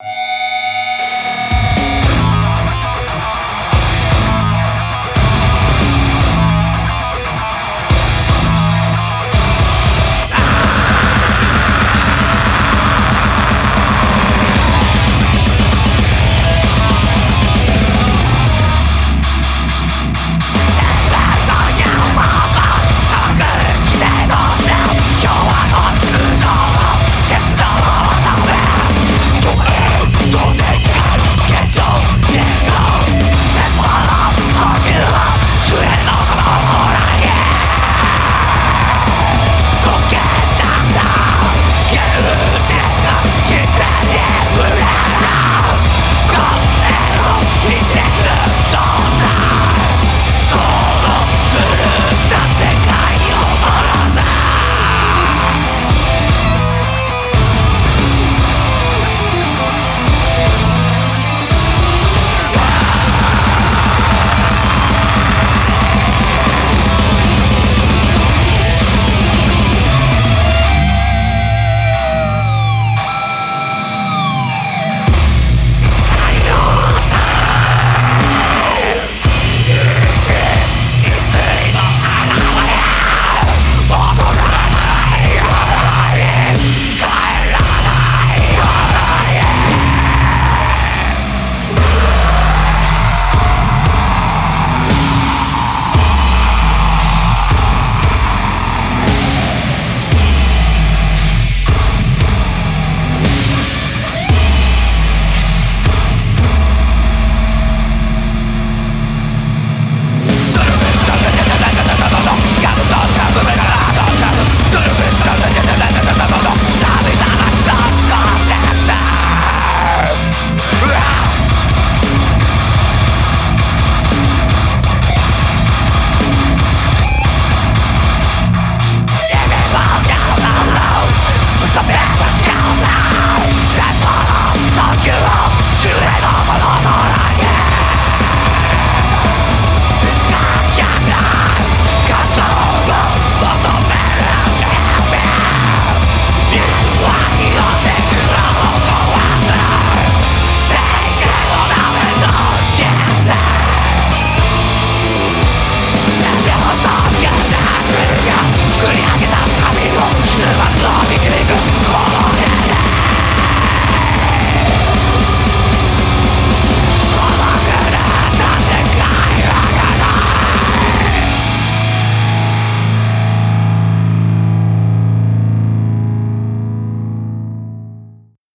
you